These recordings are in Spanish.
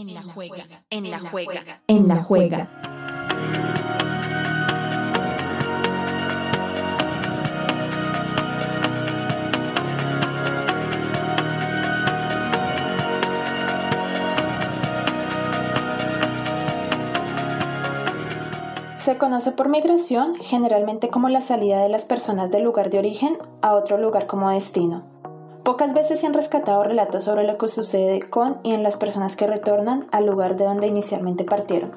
En la juega, en la juega, en la juega. Se conoce por migración generalmente como la salida de las personas del lugar de origen a otro lugar como destino. Pocas veces se han rescatado relatos sobre lo que sucede con y en las personas que retornan al lugar de donde inicialmente partieron.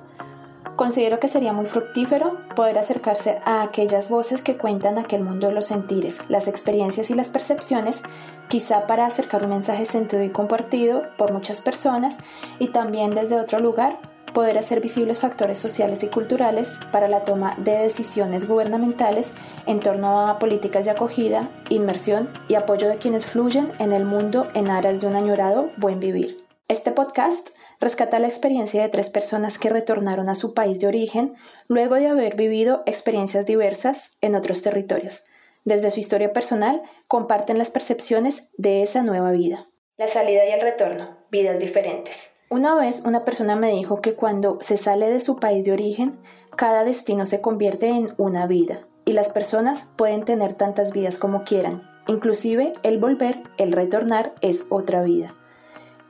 Considero que sería muy fructífero poder acercarse a aquellas voces que cuentan aquel mundo de los sentires, las experiencias y las percepciones, quizá para acercar un mensaje sentido y compartido por muchas personas y también desde otro lugar poder hacer visibles factores sociales y culturales para la toma de decisiones gubernamentales en torno a políticas de acogida, inmersión y apoyo de quienes fluyen en el mundo en aras de un añorado buen vivir. Este podcast rescata la experiencia de tres personas que retornaron a su país de origen luego de haber vivido experiencias diversas en otros territorios. Desde su historia personal, comparten las percepciones de esa nueva vida. La salida y el retorno, vidas diferentes. Una vez una persona me dijo que cuando se sale de su país de origen, cada destino se convierte en una vida y las personas pueden tener tantas vidas como quieran. Inclusive el volver, el retornar es otra vida.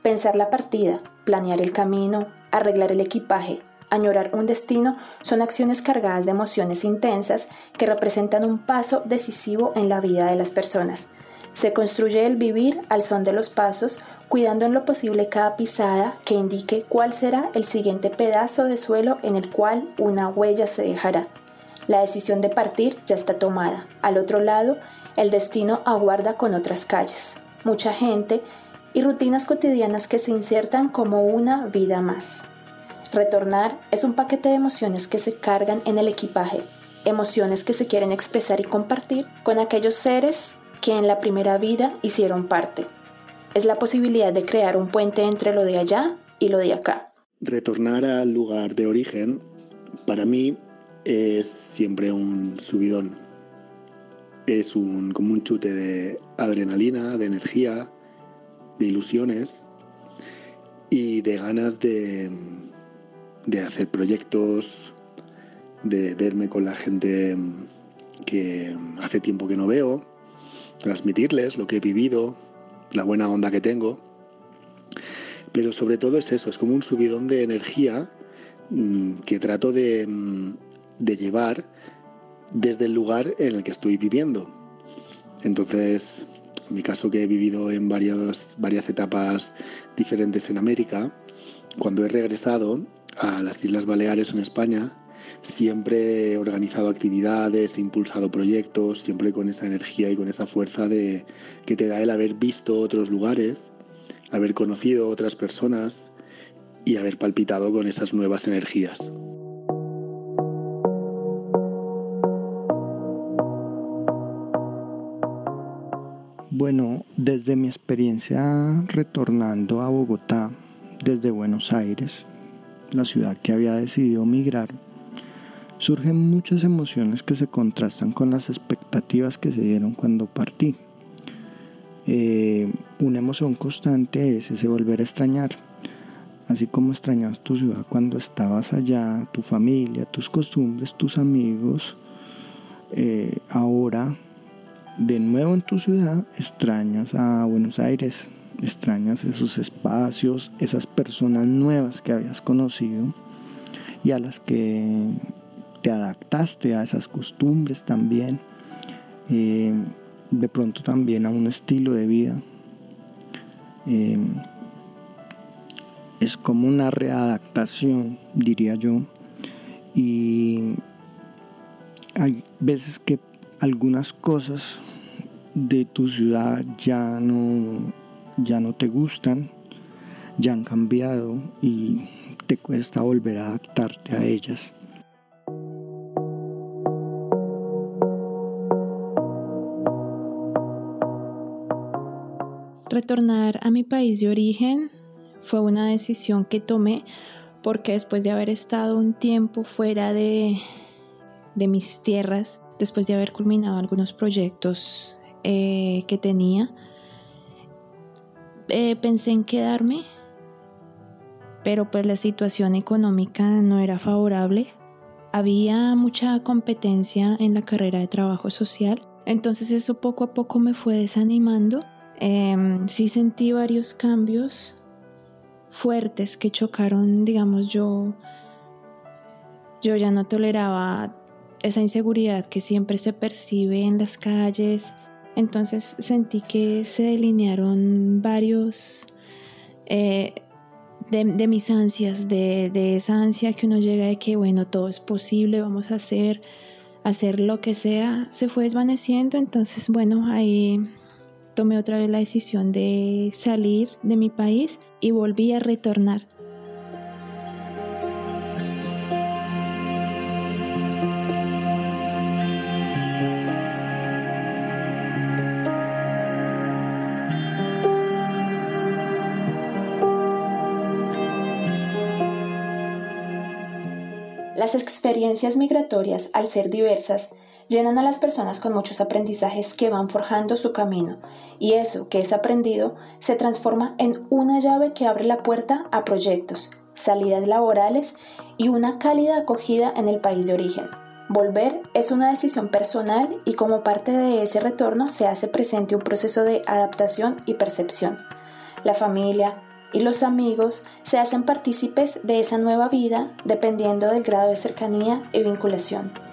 Pensar la partida, planear el camino, arreglar el equipaje, añorar un destino son acciones cargadas de emociones intensas que representan un paso decisivo en la vida de las personas. Se construye el vivir al son de los pasos, cuidando en lo posible cada pisada que indique cuál será el siguiente pedazo de suelo en el cual una huella se dejará. La decisión de partir ya está tomada. Al otro lado, el destino aguarda con otras calles, mucha gente y rutinas cotidianas que se insertan como una vida más. Retornar es un paquete de emociones que se cargan en el equipaje, emociones que se quieren expresar y compartir con aquellos seres que en la primera vida hicieron parte. Es la posibilidad de crear un puente entre lo de allá y lo de acá. Retornar al lugar de origen para mí es siempre un subidón. Es un, como un chute de adrenalina, de energía, de ilusiones y de ganas de, de hacer proyectos, de verme con la gente que hace tiempo que no veo, transmitirles lo que he vivido, la buena onda que tengo. Pero sobre todo es eso, es como un subidón de energía mm, que trato de, mm, de llevar desde el lugar en el que estoy viviendo. Entonces, en mi caso que he vivido en varias, varias etapas diferentes en América, cuando he regresado a las Islas Baleares en España, siempre he organizado actividades, he impulsado proyectos, siempre con esa energía y con esa fuerza de, que te da el haber visto otros lugares, haber conocido otras personas y haber palpitado con esas nuevas energías. Bueno, desde mi experiencia retornando a Bogotá desde Buenos Aires, la ciudad que había decidido migrar, surgen muchas emociones que se contrastan con las expectativas que se dieron cuando partí. Eh, una emoción constante es ese volver a extrañar, así como extrañabas tu ciudad cuando estabas allá, tu familia, tus costumbres, tus amigos. Eh, ahora, de nuevo en tu ciudad, extrañas a Buenos Aires, extrañas esos espacios, esas personas nuevas que habías conocido y a las que te adaptaste a esas costumbres también, eh, de pronto también a un estilo de vida. Eh, es como una readaptación, diría yo, y hay veces que algunas cosas de tu ciudad ya no, ya no te gustan, ya han cambiado y te cuesta volver a adaptarte a ellas. Retornar a mi país de origen fue una decisión que tomé porque después de haber estado un tiempo fuera de, mis tierras, después de haber culminado algunos proyectos eh, que tenía, eh, pensé en quedarme pero pues la situación económica no era favorable. Había mucha competencia en la carrera de trabajo social, entonces eso poco a poco me fue desanimando. Em, sí sentí varios cambios fuertes que chocaron, digamos, yo, yo ya no toleraba esa inseguridad que siempre se percibe en las calles. Entonces sentí que se delinearon varios eh, de, mis ansias, de, de, esa ansia que uno llega de que, bueno, todo es posible, vamos a hacer, hacer lo que sea, se fue desvaneciendo. Entonces, bueno, ahí tomé otra vez la decisión de salir de mi país y volví a retornar. Las experiencias migratorias, al ser diversas, llenan a las personas con muchos aprendizajes que van forjando su camino, y eso que es aprendido se transforma en una llave que abre la puerta a proyectos, salidas laborales y una cálida acogida en el país de origen. Volver es una decisión personal y como parte de ese retorno se hace presente un proceso de adaptación y percepción. La familia, y los amigos se hacen partícipes de esa nueva vida dependiendo del grado de cercanía y vinculación.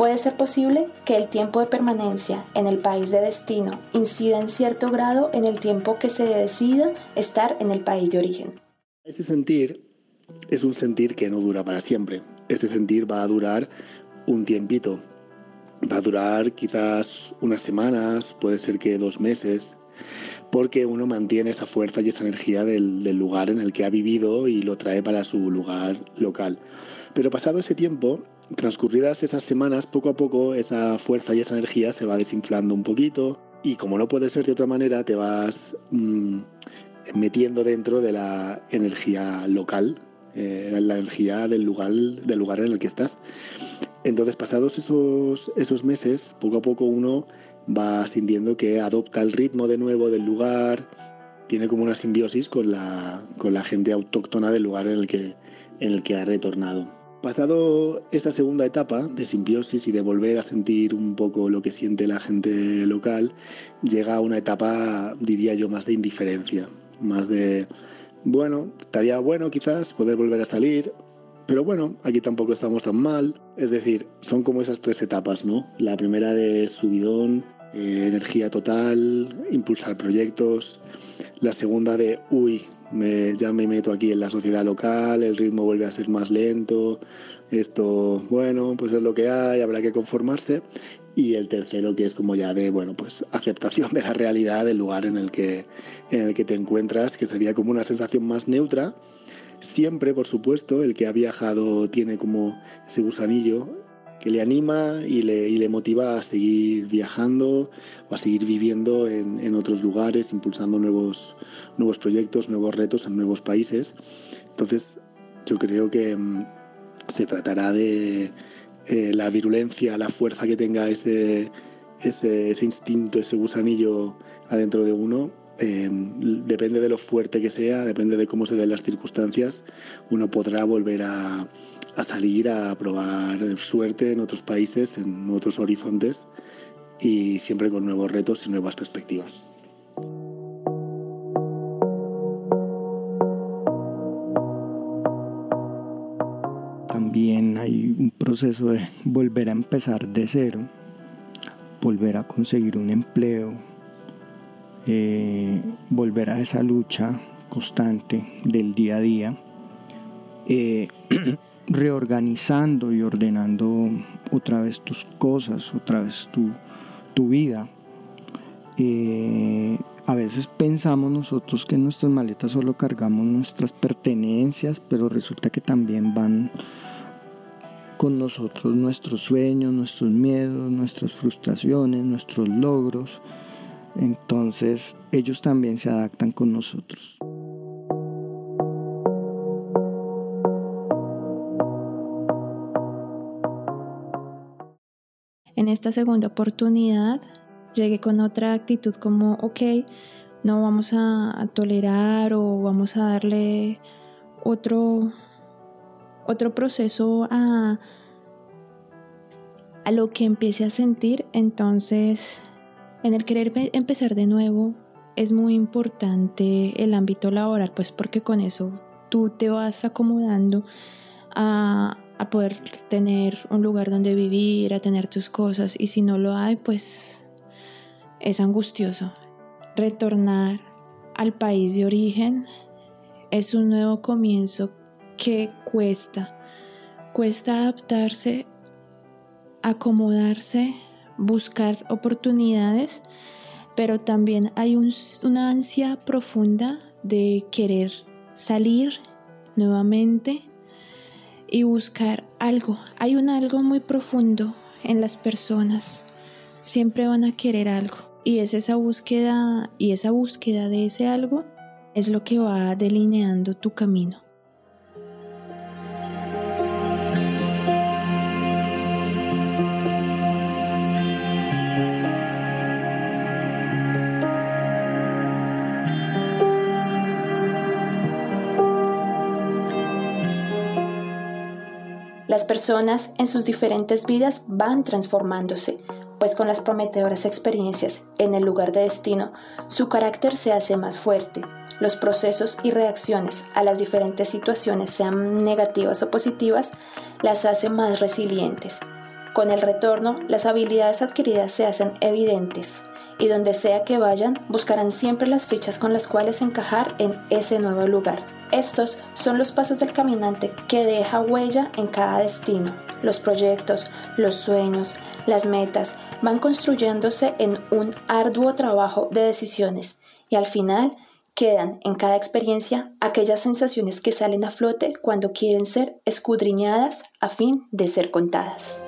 Puede ser posible que el tiempo de permanencia en el país de destino incida en cierto grado en el tiempo que se decida estar en el país de origen. Ese sentir es un sentir que no dura para siempre. Ese sentir va a durar un tiempito. Va a durar quizás unas semanas, puede ser que dos meses, porque uno mantiene esa fuerza y esa energía del, lugar en el que ha vivido y lo trae para su lugar local. Pero pasado ese tiempo, transcurridas esas semanas, poco a poco esa fuerza y esa energía se va desinflando un poquito y como no puede ser de otra manera, te vas mm, metiendo dentro de la energía local, eh, la energía del lugar, del lugar en el que estás. Entonces, pasados esos, esos meses, poco a poco uno va sintiendo que adopta el ritmo de nuevo del lugar, tiene como una simbiosis con la, con la gente autóctona del lugar en el, que, en el que ha retornado. Pasado esta segunda etapa de simbiosis y de volver a sentir un poco lo que siente la gente local, llega una etapa, diría yo, más de indiferencia, más de, bueno, estaría bueno quizás poder volver a salir, pero bueno, aquí tampoco estamos tan mal. Es decir, son como esas tres etapas, ¿no? La primera de subidón, eh, energía total, impulsar proyectos. La segunda de, uy, me, ya me meto aquí en la sociedad local, el ritmo vuelve a ser más lento, esto, bueno, pues es lo que hay, habrá que conformarse. Y el tercero que es como ya de, bueno, pues aceptación de la realidad del lugar en el que, en el que te encuentras, que sería como una sensación más neutra. Siempre, por supuesto, el que ha viajado tiene como ese gusanillo que le anima y le, motiva a seguir viajando o a seguir viviendo en, otros lugares, impulsando nuevos, nuevos proyectos, nuevos retos en nuevos países. Entonces, yo creo que mm, se tratará de eh, la virulencia, la fuerza que tenga ese, ese, instinto, ese gusanillo adentro de uno, em, depende de lo fuerte que sea, depende de cómo se den las circunstancias, uno podrá volver a, a salir a probar suerte en otros países, en otros horizontes y siempre con nuevos retos y nuevas perspectivas. También hay un proceso de volver a empezar de cero, volver a conseguir un empleo, eh, volver a esa lucha constante del día a día. Eh, reorganizando y ordenando otra vez tus cosas, otra vez tu, vida. Eh, a veces pensamos nosotros que en nuestras maletas solo cargamos nuestras pertenencias, pero resulta que también van con nosotros nuestros sueños, nuestros miedos, nuestras frustraciones, nuestros logros. Entonces ellos también se adaptan con nosotros. En esta segunda oportunidad llegué con otra actitud como, ok, no vamos a, tolerar o vamos a darle otro, otro proceso a, a lo que empiece a sentir, entonces en el querer empezar de nuevo es muy importante el ámbito laboral, pues porque con eso tú te vas acomodando a, a poder tener un lugar donde vivir, a tener tus cosas y si no lo hay, pues es angustioso. Retornar al país de origen es un nuevo comienzo que cuesta. Cuesta adaptarse, acomodarse, buscar oportunidades, pero también hay una ansia profunda de querer salir nuevamente y buscar algo. Hay un algo muy profundo en las personas. Siempre van a querer algo. Y es esa búsqueda y esa búsqueda de ese algo es lo que va delineando tu camino. Las personas en sus diferentes vidas van transformándose, pues con las prometedoras experiencias en el lugar de destino, su carácter se hace más fuerte. Los procesos y reacciones a las diferentes situaciones, sean negativas o positivas, las hace más resilientes. Con el retorno, las habilidades adquiridas se hacen evidentes y donde sea que vayan, buscarán siempre las fichas con las cuales encajar en ese nuevo lugar. Estos son los pasos del caminante que deja huella en cada destino. Los proyectos, los sueños, las metas van construyéndose en un arduo trabajo de decisiones y al final quedan en cada experiencia aquellas sensaciones que salen a flote cuando quieren ser escudriñadas a fin de ser contadas.